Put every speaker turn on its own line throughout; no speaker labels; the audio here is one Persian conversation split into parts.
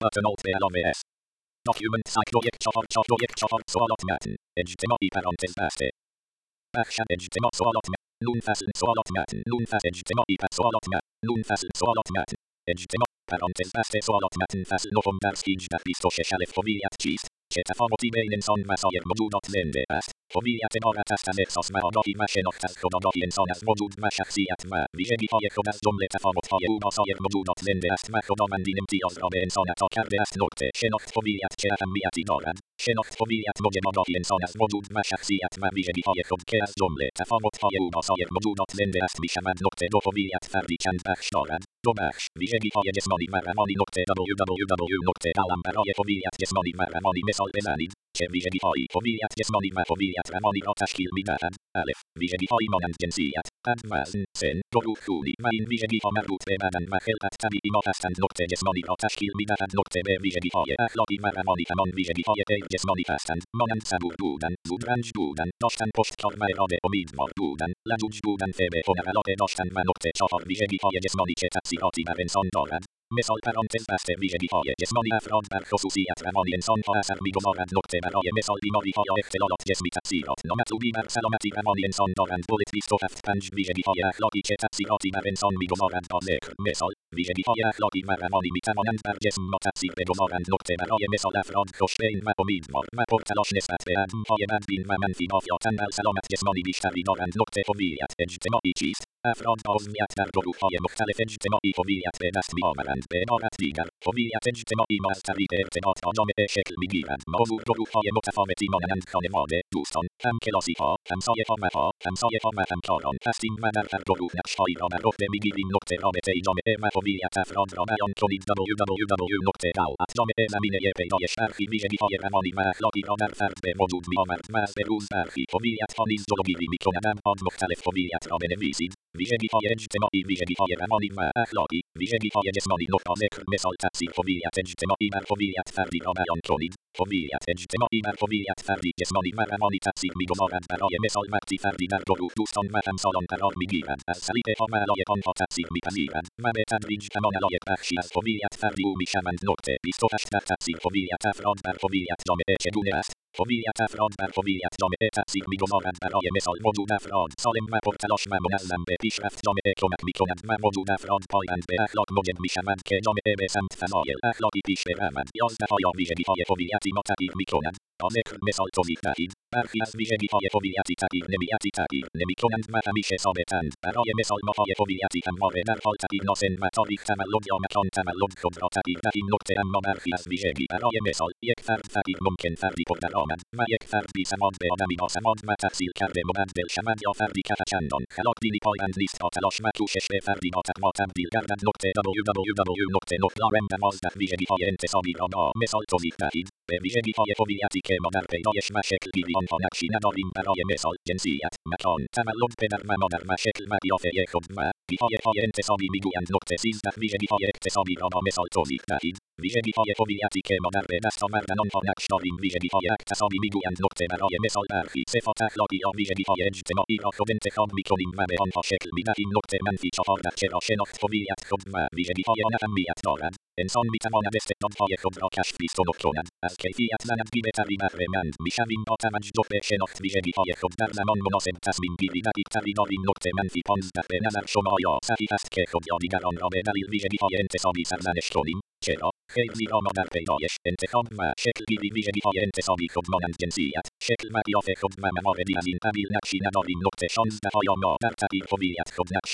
Button Alt LOVS. Document site projekt short projekt short solot matten. Edgetemor i parentes vaste. Backshad edgetemor solot matten. Nun fasten solot matten. Nun fast edgetemor solot matten. Nun fasten solot matten. Parentes solot matten fasten novum barskij. بین انسان و سایر موجودات زنده است هویت عبارت است از احساس و آگاهی و شناخت از خودآگاهی انسان از وجود و شخصیت و ویژگیهای خود از جمله تفاوتهای او با سایر موجودات زنده است و خداوند این امتیاز را به انسان عطا کرده است نکته شناخت هویت چه اهمیتی دارد شناخت هویت موجب آگاهی انسان از وجود و شخصیت و ویژگیهای خود که از جمله تفاوتهای او با سایر موجودات زنده است می‌شود نکته دو هویت فردی چند بخش دارد دو بخش ویژگیهای جسمانی و روانی نکته www نکته دلم برای هویت جسمانی و روانی مثال بزنید چه ویژگیهایی هویت جسمانی و هویت روانی را تشکیل می‌دهند الف ویژگیهایی مانند جنسیت قد وزن سن گروه خونی و این ویژگیها مربوط به بدن و خلقت طبیعی هستند نکته جسمانی را تشکیل می‌دهند نکته به ویژگیهای اخلاقی و روانی همان ویژگیهای غیر جسمانی هستند مانند صبور بودن زودرنج بودن داشتن پشتکار و اراده امیدوار بودن لجوج بودن به هنر علاقه داشتن و نکته چهار ویژگیهای جسمانی که تاثیراتی بر انسان دارد مثال پرانتز بسته ویژگی های جسمانی افراد بر خصوصیت روانی انسان ها اثر می‌گذارند نکته برای مثال بیماری ها یا اختلالات جسمی تاثیرات نامطلوبی بر سلامتی روانی انسان دارند بولت 27 پنج ویژگی های اخلاقی که تاثیراتی بر انسان می‌گذارند با ذکر مثال ویژگی های اخلاقی و روانی می توانند بر جسم ما تاثیر بگذارند نکته برای مثال افراد خوشبین و امیدوار و پرتلاش نسبت به عدم های بدبین و منفی نافیاتن در سلامت جسمانی بیشتری دارند نکته هویت اجتماعی چیست افراد عضویت در گروه های مختلف اجتماعی هویت به دست میآورند به عبارت دیگر هویت اجتماعی ما از طریق ارتباط با جامعه شکل می‌گیرد موضوع گروه های متفاوتی مانند خانواده دوستان همکلاسی ها همسایه ها و ها همسایه ها و همکاران هستیم و در هر گروه نقشهایی را بر عهده می‌گیریم نقطه رابطه جامعه و هویت افراد را بیان کنید www نقطه دولت جامعه زمینه پیدایش برخی ویژگیهای روانی و اخلاقی را در فرد به وجود میآورد و از بروز برخی هویت ها نیز جلوگیری می‌کند ابعاد مختلف هویت را بنویسید ویژگی های اجتماعی ویژگی های روانی و اخلاقی ویژگی های جسمانی نقطه ذکر مثال تاثیر هویت اجتماعی بر هویت فردی را بیان کنید هویت اجتماعی بر هویت فردی جسمانی و روانی تاثیر می‌گذارد برای مثال وقتی فردی در گروه دوستان و همسالان قرار می‌گیرد از سلیقهها و علایق آنها تاثیر میپذیرد و به تدریج همان علایق بخشی از هویت فردی او می‌شوند نقطه 28 در تاثیر هویت افراد بر هویت جامعه چگونه است هویت افراد بر هویت جامعه تاثیر می‌گذارد برای مثال موجود افراد سالم و پرتلاش و منظم به پیشرفت جامعه کمک می‌کند و موجود افراد پایبند به اخلاق موجب می‌شوند که جامعه به سمت فضایل اخلاقی پیش برود یازده آیا ویژگیهای هویتی ما تغییر می‌کند نمی‌کنند و همیشه ثابتند برای مثال ماهای هویتی همواره در حال تغییر ناسن و تاریخ تولد یا مکان تولد خود را تغییر دهیم نکته اما برخی از ویژگی برای مثال یک فرد فقیر ممکن فردی پردرآمد و یک فرد بیسواد به آدمی باسواد و تحصیل کرده مبدل شود یا فردی که چندان خلاق دینی پایبند نیست تا تلاش و کوشش به فردی با تقوا تبدیل گردد نکته www نکته نقطه دوازده ویژگیهای انتصابی را با مثال توضیح به ویژگیهای هویتی که ما در پیدایش و شکل گیری آنها نقشی نداریم برای مثال جنسیت مکان تولد پدر و مادر و شکل و قیافه خود و ویژگیهای انتصابی می‌گویند نکته سیزده ویژگیهای اکتسابی را با مثال توضیح دهید ویژگیهای هویتی که ما در به دست آوردن آنها نقش داریم ویژگیهای اکتسابی می‌گویند نکته برای مثال برخی صفات اخلاقی یا ویژگیهای اجتماعی را خود انتخاب می‌کنیم و به آنها شکل می‌دهیم نکته منفی چهارده چرا شناخت هویت خود و ویژگیهای آن اهمیت دارد انسان می‌تواند استعدادهای خود را کشف بیستونک کند از کیفیت زندگی بهتری بهرهمند می‌شویم با توجه به شناخت ویژگیهای خود در زمان مناسب تصمیم گیری دقیقتری داریم نکته منفی پانزده به نظر شما آیا صحیح است که خود یا دیگران را به دلیل ویژگیهای انتصابی سرزنش کنیم چرا خیر زیرا ما در پیدایش انتخاب و شکل گیری ویژگیهای انتصابی خود مانند جنسیت شکل و قیافه خود و مواردی از این قبیل نقشی نداریم نکته شانزده آیا ما در خود نقش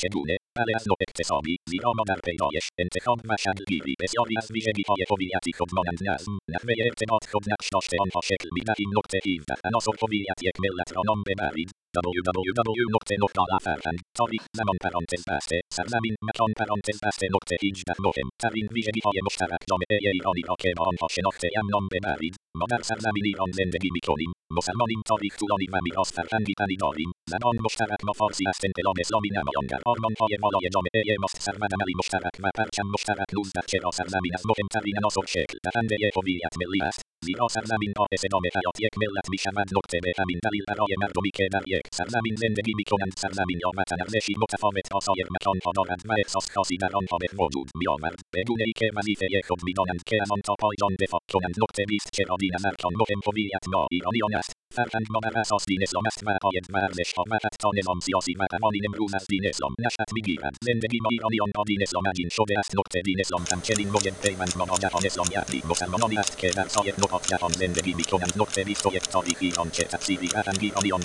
چگونه بله از نوع اقتصادی زیرا ما در پیدایش انتخاب و شکلگیری بسیاری از ویژگیهای هویتی خود مانند نظم نحوه ارتباط خود نقش داشته آنها شکل می‌دهیم نکته 17 عناصر هویت یک ملت را نام ببرید www نقطه نقطه فرهنگ تاریخ زمان پرانتز بسته سرزمین مکان پرانتز بسته نقطه 18 مهم ترین ویژگیهای مشترک جامعه ایرانی را که با آنها شناخته ام نام ببرید ما در سرزمین ایران زندگی می‌کنیم. مسلمانیم تاریخ طولانی و میراث فرهنگی تنی داریم. زبان مشترک ما فارسی است. انقلاب اسلامی نمایانگر آرمانهای والای جامعه ماست. سرمدملی مشترک و پرچم مشترک 19 چرا سرزمین از مهمترین عناصر شکل دهنده هویت ملی است. زیرا سرزمین باعث ادامه حیات یک ملت می شود نکته به همین دلیل برای مردمی که در یک سرزمین زندگی می کنند سرزمین یا وطن ارزشی متفاوت با سایر مکانها دارد و احساس خاصی در آنها به وجود می آورد بدون ای که وظیفه خود می دانند که از آن تا پایان دفاع کنند نکته بیست چرا دین از ارکان مهم هویت ما ایرانیان است فرهنگ ما بر اساس دین اسلام است و عقاید و ارزشها و حتی نظام سیاسی و قوانین امروز از دین اسلام نشأت می‌گیرد زندگی ما ایرانیان با دین اسلام عجین شده است نکته دین اسلام همچنین مهم پیوند با جهان اسلام یعنی مسلمانانی است که در سایر نقاط جهان زندگی می‌کنند نکته بیست و یک تاریخ ایران چه تأثیری فرهنگ ایرانیان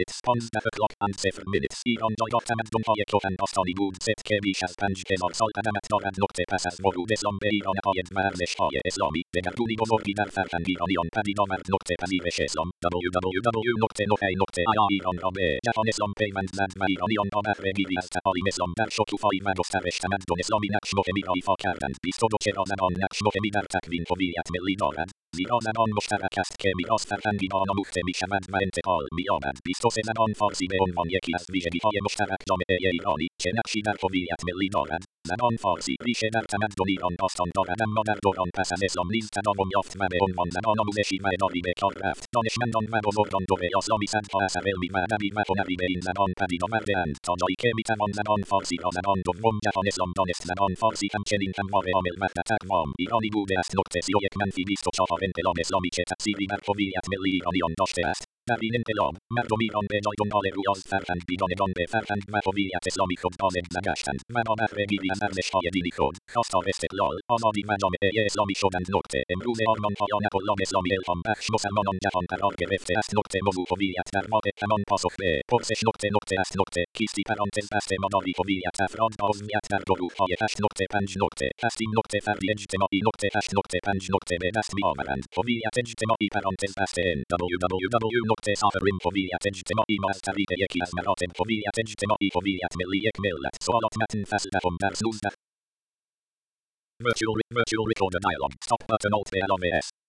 رو داشت It's پانزده o'clock and صفر minutes کهن باستانی بود ست که بیش از پنج هزار سال قدمت دارد نقطه پس از ورود اسلام به ایران عقاید و ارزشهای اسلامی دگرگونی بزرگی در فرهنگ ایرانیان پدید آورد نقطه پذیرش اسلام www نقطه نقطه نقطه آیا ایران را به جهان اسلام پیوند زد و ایرانیان با بهره گیری از تعالیم اسلام در شکوفایی و گسترش تمدن اسلامی نقش مهمی را ایفا کردند بیست و دو چرا زبان زیرا زبان مشترک است که میراث فرهنگی آن آموخته می شود و انتقال می یابد بیست و سه زبان فارسی به عنوان یکی از ویژگیهای مشترک جامعه ایرانی که نقشی در هویت ملی دارد زبان فارسی ریشه در تمدن ایران باستان دارد اما در دوران پس از اسلام نیز تداوم یافت و به عنوان زبان آموزشی و اداری به کار رفت دانشمندان و بزرگان دوره اسلامی صدها اثر علمی و ادبی و هنری به این زبان پدید آوردهاند تا جایی که می‌توان زبان فارسی را زبان دوم جهان اسلام دانست زبان فارسی همچنین همواره عامل وحدت اقوام ایرانی بوده است نکته سی و یک منفی بیست و چهار انقلاب اسلامی چه تأثیری بر هویت ملی ایرانیان داشته است این انقلاب مردم ایران به جای دنبال روی از فرهنگ بیگانگان به فرهنگ و هویت اسلامی خود بازم نگشتند و با بهره گیری از ارزشهای دینی خود خواستار استقلال آزادی و جامعه اسلامی شدند نکته امروز آرمانها آیت الله اسلامی الهام بخش مسلمانان جهان قرار گرفته است نکته موضوع هویت در واقع همان پاسخ به پرسش نکته نکته است نکته کیستی پرانتز بسته مداری هویت افراد با عضویت در گروههای هشت نکته پنج نکته هستیم نکته فردی اجتماعی نکته هشت نکته پنج نکته به دست میآورند هویت اجتماعی پرانتز بسته www نقطه سافرین هویت اجتماعی ما از طریق یکی از مراتب هویت اجتماعی هویت ملی یک ملت سوالات متن فصل دهم درس 19 Virtual, virtual recorder dialog. Stop button alt علاوه S.